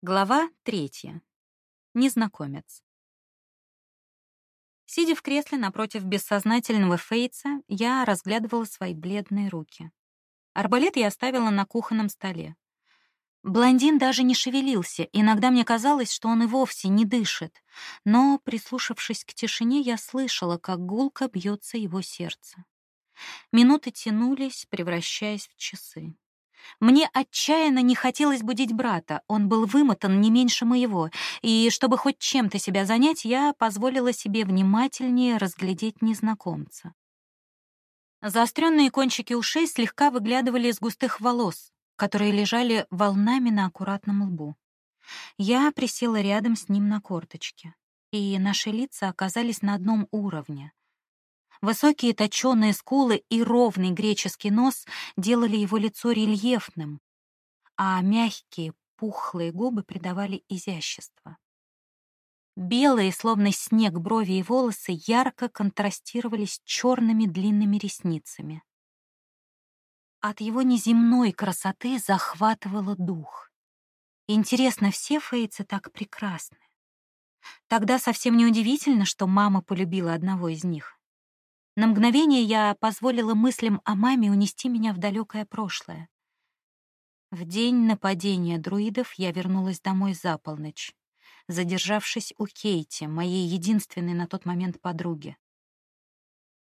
Глава третья. Незнакомец. Сидя в кресле напротив бессознательного Фейтса, я разглядывала свои бледные руки. Арбалет я оставила на кухонном столе. Блондин даже не шевелился, иногда мне казалось, что он и вовсе не дышит, но, прислушавшись к тишине, я слышала, как гулко бьется его сердце. Минуты тянулись, превращаясь в часы. Мне отчаянно не хотелось будить брата, он был вымотан не меньше моего, и чтобы хоть чем-то себя занять, я позволила себе внимательнее разглядеть незнакомца. Заостренные кончики ушей слегка выглядывали из густых волос, которые лежали волнами на аккуратном лбу. Я присела рядом с ним на корточке, и наши лица оказались на одном уровне. Высокие точёные скулы и ровный греческий нос делали его лицо рельефным, а мягкие, пухлые губы придавали изящество. Белые, словно снег, брови и волосы ярко контрастировали с черными длинными ресницами. От его неземной красоты захватывало дух. Интересно, все фейцы так прекрасны? Тогда совсем неудивительно, что мама полюбила одного из них. На мгновение я позволила мыслям о маме унести меня в далекое прошлое. В день нападения друидов я вернулась домой за полночь, задержавшись у Кейти, моей единственной на тот момент подруги.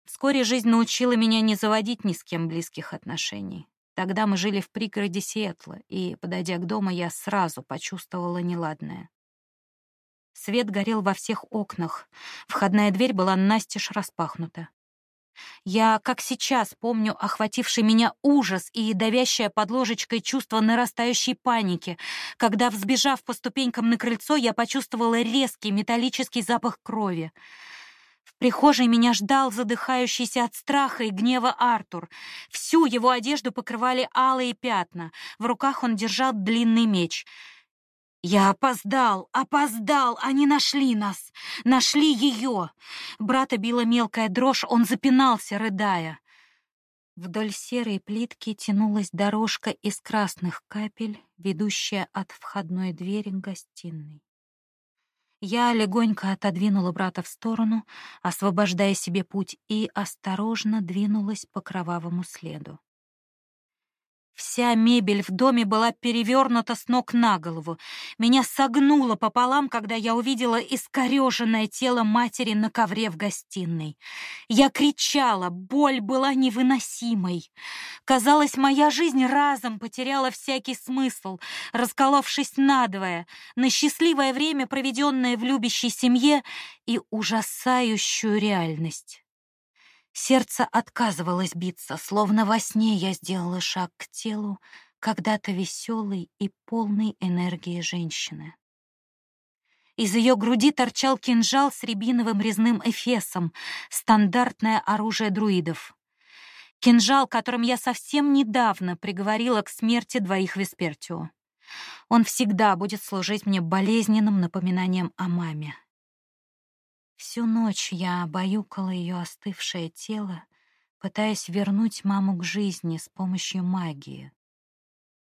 Вскоре жизнь научила меня не заводить ни с кем близких отношений. Тогда мы жили в пригороде Сиэтла, и, подойдя к дому, я сразу почувствовала неладное. Свет горел во всех окнах, входная дверь была настежь распахнута. Я, как сейчас, помню охвативший меня ужас и давящее под ложечкой чувство нарастающей паники, когда, взбежав по ступенькам на крыльцо, я почувствовала резкий металлический запах крови. В прихожей меня ждал задыхающийся от страха и гнева Артур. Всю его одежду покрывали алые пятна. В руках он держал длинный меч — я опоздал, опоздал, они нашли нас, нашли ее. Брата била мелкая дрожь, он запинался, рыдая. Вдоль серой плитки тянулась дорожка из красных капель, ведущая от входной двери гостиной. Я легонько отодвинула брата в сторону, освобождая себе путь, и осторожно двинулась по кровавому следу. Вся мебель в доме была перевернута с ног на голову. Меня согнуло пополам, когда я увидела искореженное тело матери на ковре в гостиной. Я кричала, боль была невыносимой. Казалось, моя жизнь разом потеряла всякий смысл, расколовшись надвое, на счастливое время, проведенное в любящей семье, и ужасающую реальность. Сердце отказывалось биться, словно во сне я сделала шаг к телу когда-то веселой и полной энергии женщины. Из ее груди торчал кинжал с рябиновым резным эфесом, стандартное оружие друидов. Кинжал, которым я совсем недавно приговорила к смерти двоих Веспертио. Он всегда будет служить мне болезненным напоминанием о маме. Всю ночь я баюкала ее остывшее тело, пытаясь вернуть маму к жизни с помощью магии.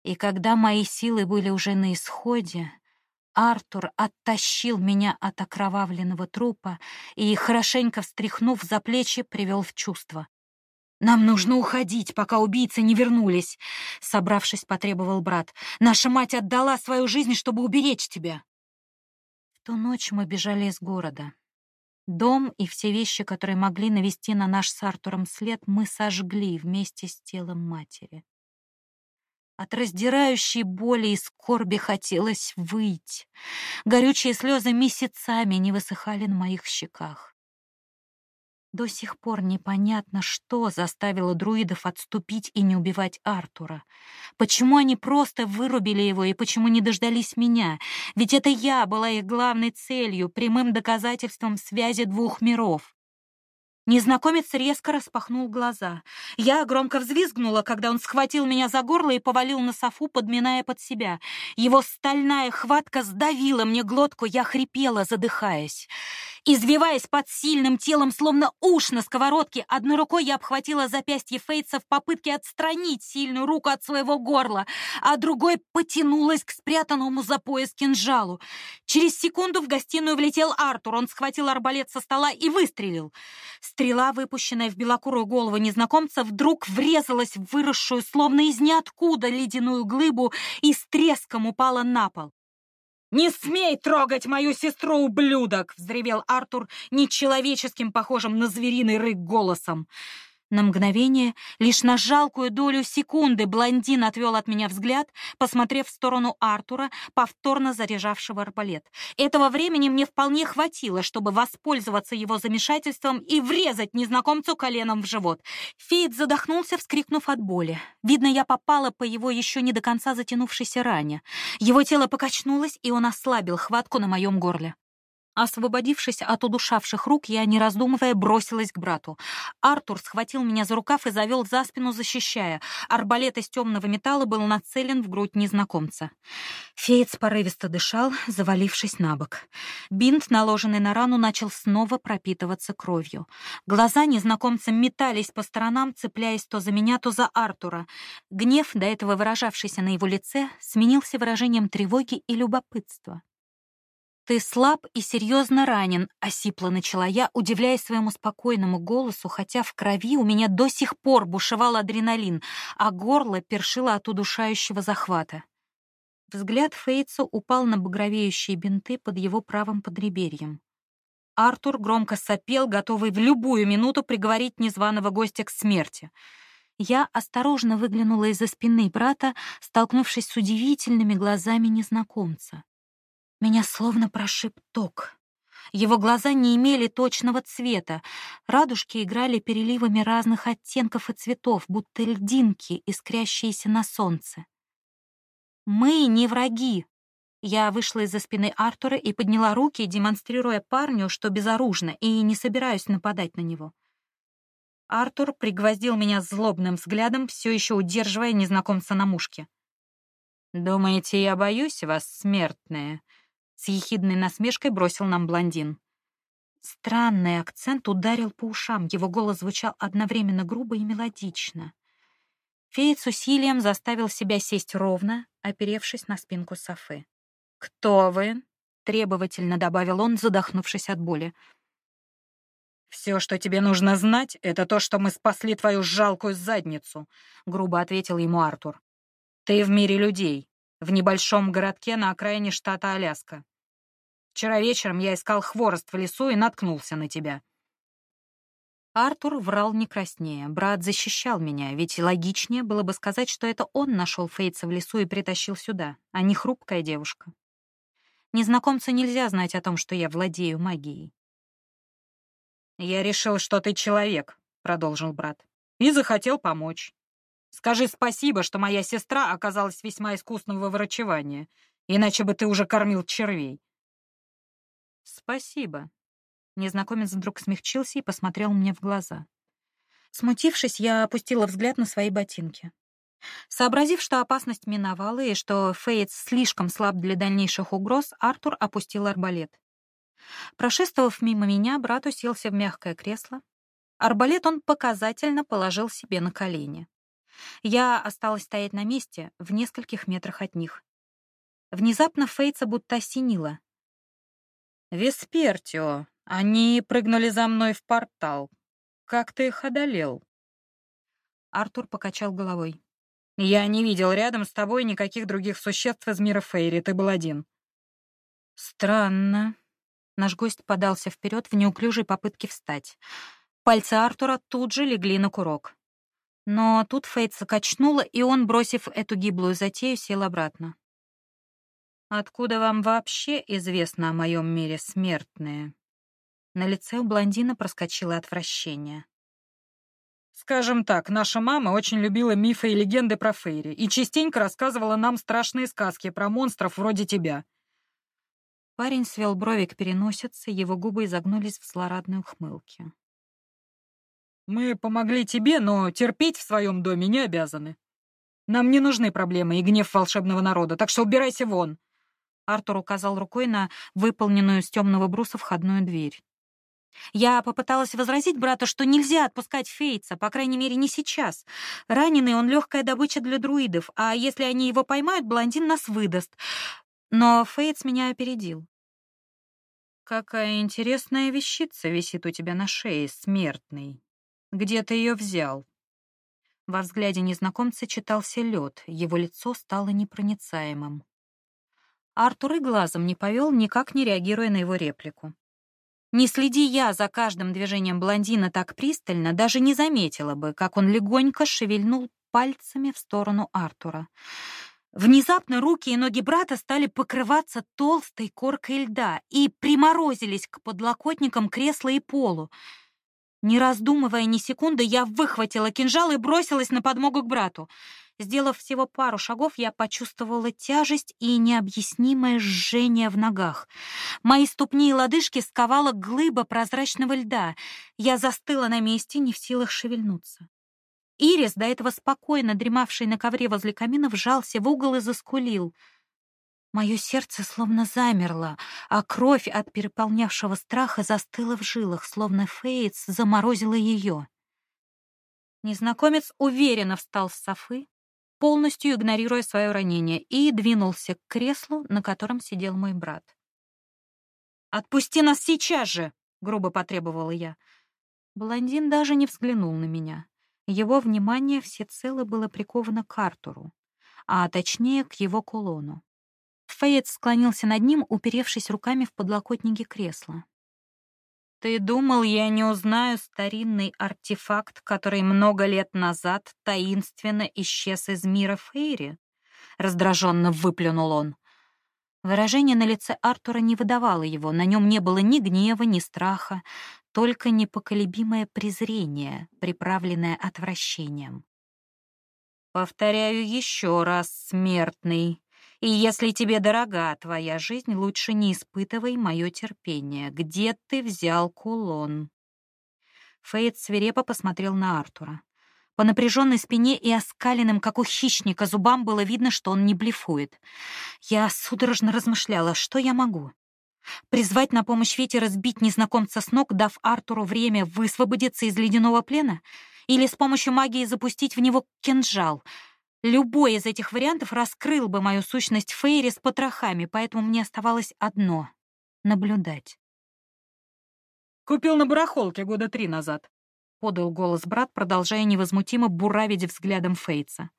И когда мои силы были уже на исходе, Артур оттащил меня от окровавленного трупа и, хорошенько встряхнув за плечи, привел в чувство. «Нам нужно уходить, пока убийцы не вернулись», — собравшись, потребовал брат. «Наша мать отдала свою жизнь, чтобы уберечь тебя». В ту ночь мы бежали из города. Дом и все вещи, которые могли навести на наш с Артуром след, мы сожгли вместе с телом матери. От раздирающей боли и скорби хотелось выйти. Горючие слезы месяцами не высыхали на моих щеках. До сих пор непонятно, что заставило друидов отступить и не убивать Артура. Почему они просто вырубили его и почему не дождались меня? Ведь это я была их главной целью, прямым доказательством связи двух миров. Незнакомец резко распахнул глаза. Я громко взвизгнула, когда он схватил меня за горло и повалил на софу, подминая под себя. Его стальная хватка сдавила мне глотку, я хрипела, задыхаясь. Извиваясь под сильным телом, словно уж на сковородке, одной рукой я обхватила запястье Фейтса в попытке отстранить сильную руку от своего горла, а другой потянулась к спрятанному за пояс кинжалу. Через секунду в гостиную влетел Артур. Он схватил арбалет со стола и выстрелил. Стрела, выпущенная в белокурую голову незнакомца, вдруг врезалась в выросшую, словно из ниоткуда, ледяную глыбу и с треском упала на пол. «Не смей трогать мою сестру, ублюдок!» — взревел Артур нечеловеческим, похожим на звериный рык голосом. На мгновение, лишь на жалкую долю секунды, блондин отвел от меня взгляд, посмотрев в сторону Артура, повторно заряжавшего арбалет. Этого времени мне вполне хватило, чтобы воспользоваться его замешательством и врезать незнакомцу коленом в живот. Фейт задохнулся, вскрикнув от боли. Видно, я попала по его еще не до конца затянувшейся ране. Его тело покачнулось, и он ослабил хватку на моем горле. Освободившись от удушавших рук, я, не раздумывая, бросилась к брату. Артур схватил меня за рукав и завел за спину, защищая. Арбалет из темного металла был нацелен в грудь незнакомца. Феец порывисто дышал, завалившись на бок. Бинт, наложенный на рану, начал снова пропитываться кровью. Глаза незнакомца метались по сторонам, цепляясь то за меня, то за Артура. Гнев, до этого выражавшийся на его лице, сменился выражением тревоги и любопытства. «Ты слаб и серьезно ранен», — осипло начала я, удивляясь своему спокойному голосу, хотя в крови у меня до сих пор бушевал адреналин, а горло першило от удушающего захвата. Взгляд Фейтса упал на багровеющие бинты под его правым подреберьем. Артур громко сопел, готовый в любую минуту приговорить незваного гостя к смерти. Я осторожно выглянула из-за спины брата, столкнувшись с удивительными глазами незнакомца. Меня словно прошиб ток. Его глаза не имели точного цвета. Радужки играли переливами разных оттенков и цветов, будто льдинки, искрящиеся на солнце. «Мы не враги!» Я вышла из-за спины Артура и подняла руки, демонстрируя парню, что безоружна, и не собираюсь нападать на него. Артур пригвоздил меня злобным взглядом, все еще удерживая незнакомца на мушке. «Думаете, я боюсь вас, смертные?» С ехидной насмешкой бросил нам блондин. Странный акцент ударил по ушам, его голос звучал одновременно грубо и мелодично. Феец с усилием заставил себя сесть ровно, оперевшись на спинку Софы. «Кто вы?» — требовательно добавил он, задохнувшись от боли. «Все, что тебе нужно знать, это то, что мы спасли твою жалкую задницу», — грубо ответил ему Артур. «Ты в мире людей в небольшом городке на окраине штата Аляска. Вчера вечером я искал хворост в лесу и наткнулся на тебя». Артур врал не краснее. Брат защищал меня, ведь логичнее было бы сказать, что это он нашел Фейтса в лесу и притащил сюда, а не хрупкая девушка. Незнакомцу нельзя знать о том, что я владею магией. «Я решил, что ты человек», — продолжил брат, — «и захотел помочь. Скажи спасибо, что моя сестра оказалась весьма искусного врачевания, иначе бы ты уже кормил червей». «Спасибо». Незнакомец вдруг смягчился и посмотрел мне в глаза. Смутившись, я опустила взгляд на свои ботинки. Сообразив, что опасность миновала и что Фейтс слишком слаб для дальнейших угроз, Артур опустил арбалет. Прошествовав мимо меня, брат уселся в мягкое кресло. Арбалет он показательно положил себе на колени. Я осталась стоять на месте, в нескольких метрах от них. Внезапно Фейтса будто осенило. «Веспертио, они прыгнули за мной в портал. Как ты их одолел?» Артур покачал головой. «Я не видел рядом с тобой никаких других существ из мира Фейри, ты был один». «Странно». Наш гость подался вперед в неуклюжей попытке встать. Пальцы Артура тут же легли на курок. Но тут Фейтса качнула, и он, бросив эту гиблую затею, сел обратно. «Откуда вам вообще известно о моем мире, смертные?» На лице у блондина проскочило отвращение. «Скажем так, наша мама очень любила мифы и легенды про Фейри и частенько рассказывала нам страшные сказки про монстров вроде тебя». Парень свел брови к переносице, его губы изогнулись в злорадной ухмылке. Мы помогли тебе, но терпеть в своем доме не обязаны. Нам не нужны проблемы и гнев волшебного народа, так что убирайся вон!» Артур указал рукой на выполненную из темного бруса входную дверь. Я попыталась возразить брату, что нельзя отпускать Фейтса, по крайней мере, не сейчас. Раненый он легкая добыча для друидов, а если они его поймают, блондин нас выдаст. Но Фейтс меня опередил. Какая интересная вещица висит у тебя на шее, смертный. Где ты ее взял? Во взгляде незнакомца читался лед, его лицо стало непроницаемым. Артур и глазом не повел, никак не реагируя на его реплику. Не следи я за каждым движением блондина так пристально, даже не заметила бы, как он легонько шевельнул пальцами в сторону Артура. Внезапно руки и ноги брата стали покрываться толстой коркой льда и приморозились к подлокотникам кресла и полу. Не раздумывая ни секунды, я выхватила кинжал и бросилась на подмогу к брату. Сделав всего пару шагов, я почувствовала тяжесть и необъяснимое жжение в ногах. Мои ступни и лодыжки сковала глыба прозрачного льда. Я застыла на месте, не в силах шевельнуться. Ирис, до этого спокойно дремавший на ковре возле камина, вжался в угол и заскулил — Мое сердце словно замерло, а кровь от переполнявшего страха застыла в жилах, словно Фейтс заморозила ее. Незнакомец уверенно встал с софы, полностью игнорируя свое ранение, и двинулся к креслу, на котором сидел мой брат. «Отпусти нас сейчас же!» — грубо потребовала я. Блондин даже не взглянул на меня. Его внимание всецело было приковано к Артуру, а точнее к его кулону. Фейет склонился над ним, уперевшись руками в подлокотники кресла. «Ты думал, я не узнаю старинный артефакт, который много лет назад таинственно исчез из мира Фейри?» Раздраженно выплюнул он. Выражение на лице Артура не выдавало его, на нем не было ни гнева, ни страха, только непоколебимое презрение, приправленное отвращением. «Повторяю еще раз, смертный, и если тебе дорога твоя жизнь, лучше не испытывай мое терпение. Где ты взял кулон?» Фейт свирепо посмотрел на Артура. По напряженной спине и оскаленным, как у хищника, зубам было видно, что он не блефует. Я судорожно размышляла, что я могу. Призвать на помощь Вете разбить незнакомца с ног, дав Артуру время высвободиться из ледяного плена? Или с помощью магии запустить в него кинжал — Любой из этих вариантов раскрыл бы мою сущность Фейри с потрохами, поэтому мне оставалось одно — наблюдать. «Купил на барахолке года три назад», — подал голос брат, продолжая невозмутимо буравить взглядом Фейца.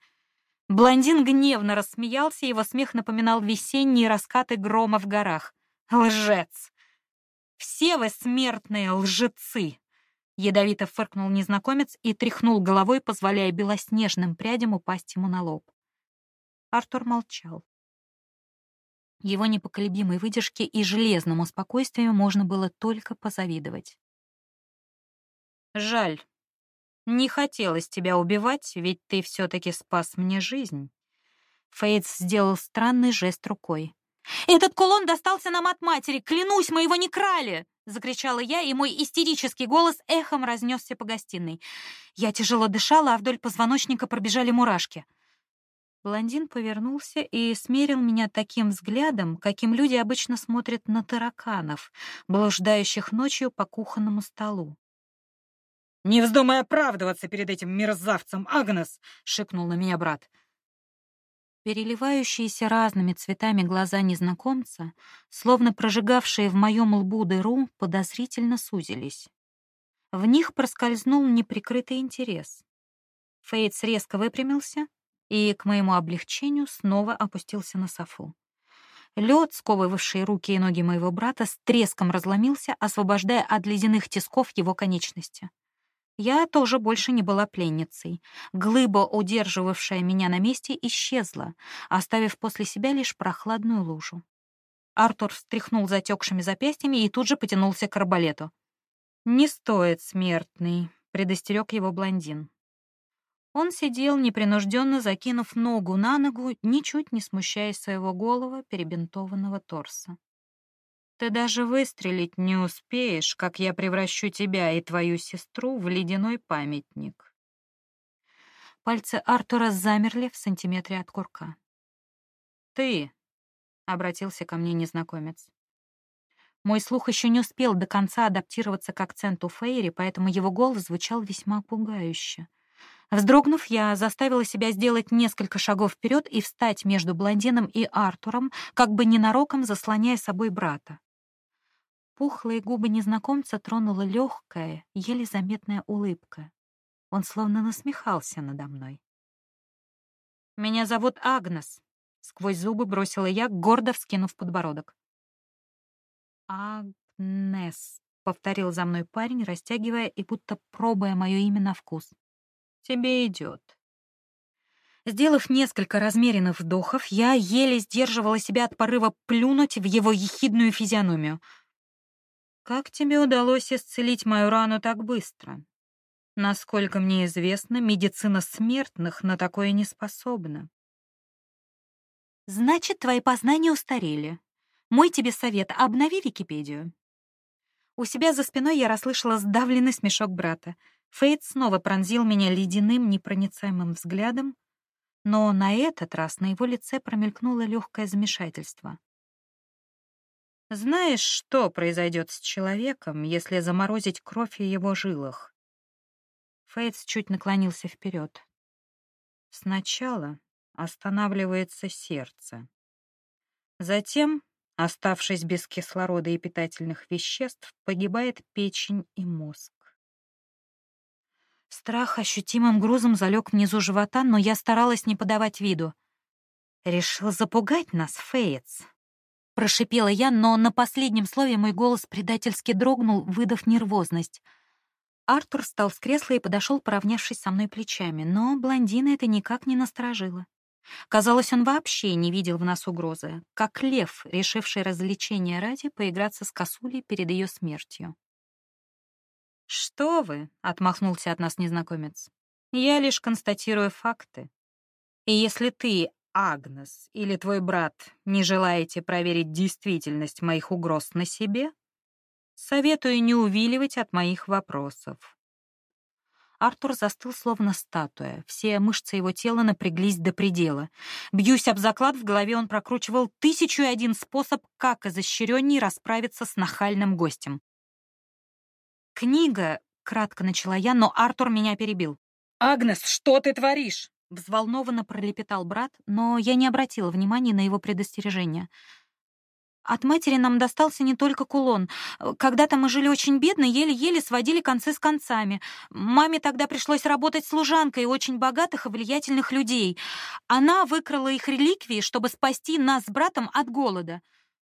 Блондин гневно рассмеялся, его смех напоминал весенние раскаты грома в горах. «Лжец! Все вы смертные лжецы!» Ядовито фыркнул незнакомец и тряхнул головой, позволяя белоснежным прядям упасть ему на лоб. Артур молчал. Его непоколебимой выдержке и железному спокойствию можно было только позавидовать. «Жаль. Не хотелось тебя убивать, ведь ты все-таки спас мне жизнь». Фейтс сделал странный жест рукой. «Этот кулон достался нам от матери! Клянусь, мы его не крали!» закричала я, и мой истерический голос эхом разнесся по гостиной. Я тяжело дышала, а вдоль позвоночника пробежали мурашки. Блондин повернулся и смерил меня таким взглядом, каким люди обычно смотрят на тараканов, блуждающих ночью по кухонному столу. «Не вздумай оправдываться перед этим мерзавцем, Агнес!» — шикнул на меня брат. Переливающиеся разными цветами глаза незнакомца, словно прожигавшие в моем лбу дыру, подозрительно сузились. В них проскользнул неприкрытый интерес. Фейтс резко выпрямился и, к моему облегчению, снова опустился на софу. Лед, сковывавший руки и ноги моего брата, с треском разломился, освобождая от ледяных тисков его конечности. Я тоже больше не была пленницей. Глыба, удерживавшая меня на месте, исчезла, оставив после себя лишь прохладную лужу. Артур встряхнул затекшими запястьями и тут же потянулся к арбалету. «Не стоит, смертный», — предостерег его блондин. Он сидел, непринужденно закинув ногу на ногу, ничуть не смущаясь своего голого, перебинтованного торса. Ты даже выстрелить не успеешь, как я превращу тебя и твою сестру в ледяной памятник. Пальцы Артура замерли в сантиметре от курка. Ты, обратился ко мне незнакомец. Мой слух еще не успел до конца адаптироваться к акценту Фейри, поэтому его голос звучал весьма пугающе. Вздрогнув, я заставила себя сделать несколько шагов вперед и встать между блондином и Артуром, как бы ненароком заслоняя собой брата. Пухлые губы незнакомца тронула легкая, еле заметная улыбка. Он словно насмехался надо мной. «Меня зовут Агнес», — сквозь зубы бросила я, гордо вскинув подбородок. «Агнес», — повторил за мной парень, растягивая и будто пробуя мое имя на вкус. «Тебе идет». Сделав несколько размеренных вдохов, я еле сдерживала себя от порыва плюнуть в его ехидную физиономию. «Как тебе удалось исцелить мою рану так быстро?» Насколько мне известно, медицина смертных на такое не способна. Значит, твои познания устарели. Мой тебе совет — обнови Википедию. У себя за спиной я расслышала сдавленный смешок брата. Фейт снова пронзил меня ледяным, непроницаемым взглядом, но на этот раз на его лице промелькнуло легкое замешательство. Знаешь, что произойдет с человеком, если заморозить кровь в его жилах? Фейтс чуть наклонился вперед. Сначала останавливается сердце. Затем, оставшись без кислорода и питательных веществ, погибает печень и мозг. Страх ощутимым грузом залег внизу живота, но я старалась не подавать виду. «Решил запугать нас, Фейтс?» Прошипела я, но на последнем слове мой голос предательски дрогнул, выдав нервозность — Артур встал с кресла и подошел, поравнявшись со мной плечами, но блондина это никак не насторожило. Казалось, он вообще не видел в нас угрозы, как лев, решивший развлечения ради поиграться с косулей перед ее смертью. «Что вы?» — отмахнулся от нас незнакомец. «Я лишь констатирую факты. И если ты, Агнес, или твой брат не желаете проверить действительность моих угроз на себе, Советую не увиливать от моих вопросов. Артур застыл словно статуя. Все мышцы его тела напряглись до предела. Бьюсь об заклад, в голове он прокручивал тысячу и один способ, как изощренней расправиться с нахальным гостем. «Книга», — кратко начала я, но Артур меня перебил. «Агнес, что ты творишь?» Взволнованно пролепетал брат, но я не обратила внимания на его предостережение. От матери нам достался не только кулон. Когда-то мы жили очень бедно, еле-еле сводили концы с концами. Маме тогда пришлось работать служанкой очень богатых и влиятельных людей. Она выкрала их реликвии, чтобы спасти нас с братом от голода.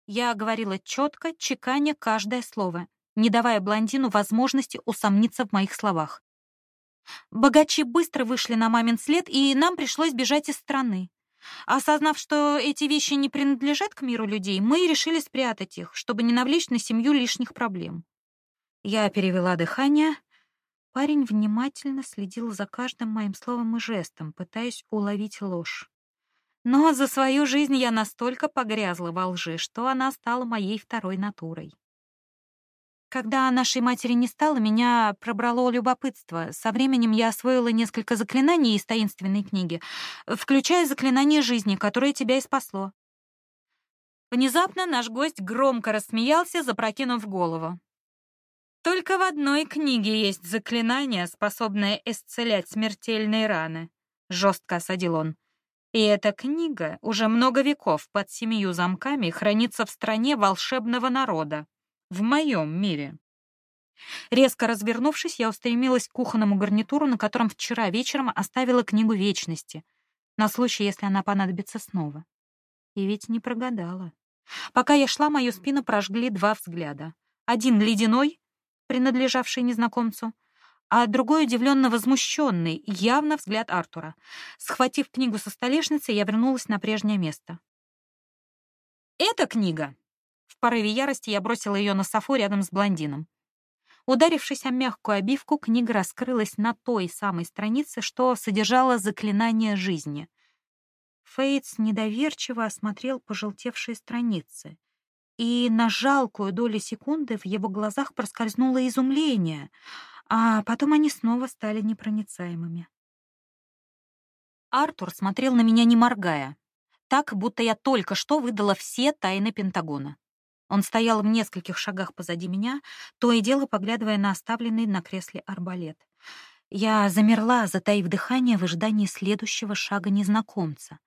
Я говорила четко, чеканя каждое слово, не давая блондину возможности усомниться в моих словах. Богачи быстро вышли на мамин след, и нам пришлось бежать из страны. Осознав, что эти вещи не принадлежат к миру людей, мы решили спрятать их, чтобы не навлечь на семью лишних проблем. Я перевела дыхание. Парень внимательно следил за каждым моим словом и жестом, пытаясь уловить ложь. Но за свою жизнь я настолько погрязла во лжи, что она стала моей второй натурой. Когда нашей матери не стало, меня пробрало любопытство. Со временем я освоила несколько заклинаний из таинственной книги, включая заклинание жизни, которое тебя и спасло. Внезапно наш гость громко рассмеялся, запрокинув голову. Только в одной книге есть заклинание, способное исцелять смертельные раны, жестко осадил он. И эта книга уже много веков под семью замками хранится в стране волшебного народа в моем мире. Резко развернувшись, я устремилась к кухонному гарнитуру, на котором вчера вечером оставила книгу вечности, на случай, если она понадобится снова. И ведь не прогадала. Пока я шла, мою спину прожгли два взгляда. Один ледяной, принадлежавший незнакомцу, а другой удивленно возмущенный, явно взгляд Артура. Схватив книгу со столешницы, я вернулась на прежнее место. «Эта книга порыве ярости я бросила ее на софу рядом с блондином. Ударившись о мягкую обивку, книга раскрылась на той самой странице, что содержала заклинание жизни. Фейтс недоверчиво осмотрел пожелтевшие страницы, и на жалкую долю секунды в его глазах проскользнуло изумление, а потом они снова стали непроницаемыми. Артур смотрел на меня не моргая, так, будто я только что выдала все тайны Пентагона. Он стоял в нескольких шагах позади меня, то и дело поглядывая на оставленный на кресле арбалет. Я замерла, затаив дыхание в ожидании следующего шага незнакомца.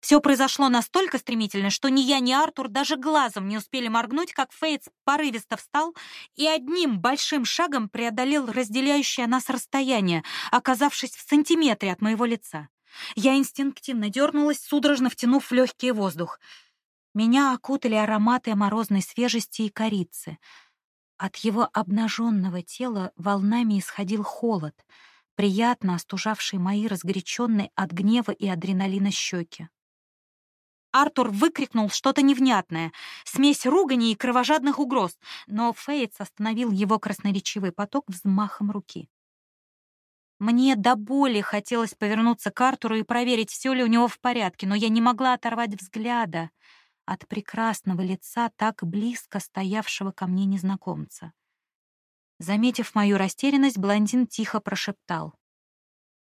Все произошло настолько стремительно, что ни я, ни Артур даже глазом не успели моргнуть, как Фейтс порывисто встал и одним большим шагом преодолел разделяющее нас расстояние, оказавшись в сантиметре от моего лица. Я инстинктивно дернулась, судорожно втянув в легкий воздух. Меня окутали ароматы морозной свежести и корицы. От его обнаженного тела волнами исходил холод, приятно остужавший мои разгоряченные от гнева и адреналина щеки. Артур выкрикнул что-то невнятное, смесь ругани и кровожадных угроз, но Фейтс остановил его красноречивый поток взмахом руки. Мне до боли хотелось повернуться к Артуру и проверить, все ли у него в порядке, но я не могла оторвать взгляда от прекрасного лица, так близко стоявшего ко мне незнакомца. Заметив мою растерянность, блондин тихо прошептал.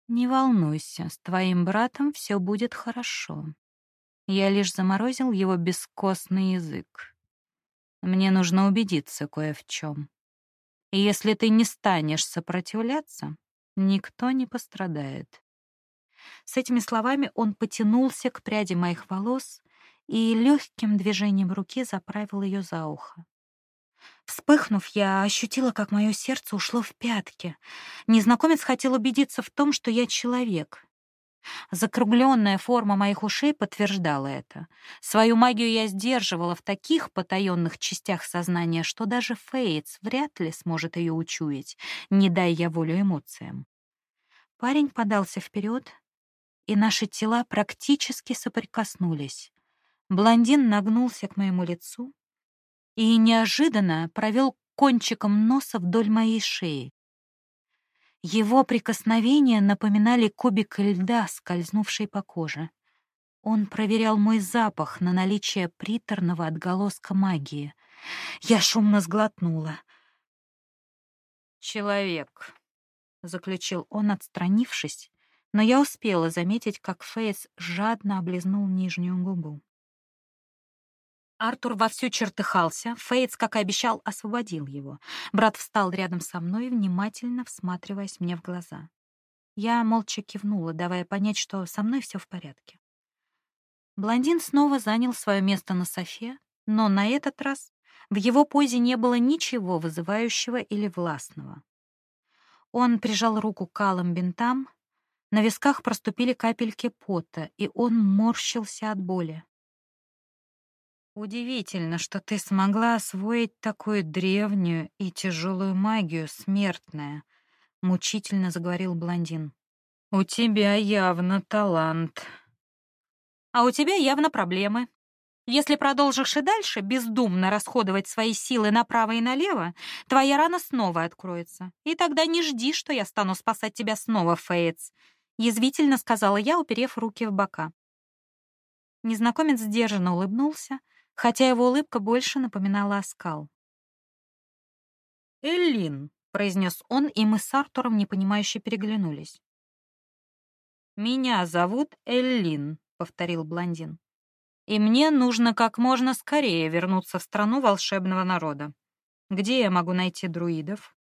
«Не волнуйся, с твоим братом все будет хорошо. Я лишь заморозил его бескостный язык. Мне нужно убедиться кое в чем. И если ты не станешь сопротивляться, никто не пострадает. С этими словами он потянулся к пряди моих волос и легким движением руки заправил ее за ухо. Вспыхнув, я ощутила, как мое сердце ушло в пятки. Незнакомец хотел убедиться в том, что я человек, Закругленная форма моих ушей подтверждала это. Свою магию я сдерживала в таких потаенных частях сознания, что даже Фейтс вряд ли сможет ее учуять, не дай я волю эмоциям. Парень подался вперед, и наши тела практически соприкоснулись. Блондин нагнулся к моему лицу и неожиданно провел кончиком носа вдоль моей шеи. Его прикосновения напоминали кубик льда, скользнувший по коже. Он проверял мой запах на наличие приторного отголоска магии. Я шумно сглотнула. «Человек», — заключил он, отстранившись, но я успела заметить, как Фейс жадно облизнул нижнюю губу. Артур вовсю чертыхался, Фейтс, как и обещал, освободил его. Брат встал рядом со мной, внимательно всматриваясь мне в глаза. Я молча кивнула, давая понять, что со мной все в порядке. Блондин снова занял свое место на софе, но на этот раз в его позе не было ничего вызывающего или властного. Он прижал руку к алым бинтам, на висках проступили капельки пота, и он морщился от боли. Удивительно, что ты смогла освоить такую древнюю и тяжелую магию, смертная, мучительно заговорил блондин. У тебя явно талант. А у тебя явно проблемы. Если продолжишь и дальше бездумно расходовать свои силы направо и налево, твоя рана снова откроется. И тогда не жди, что я стану спасать тебя снова, Фейтс, язвительно сказала я, уперев руки в бока. Незнакомец сдержанно улыбнулся, хотя его улыбка больше напоминала оскал. «Эллин», — произнес он, и мы с Артуром непонимающе переглянулись. «Меня зовут Эллин», — повторил блондин. «И мне нужно как можно скорее вернуться в страну волшебного народа. Где я могу найти друидов?»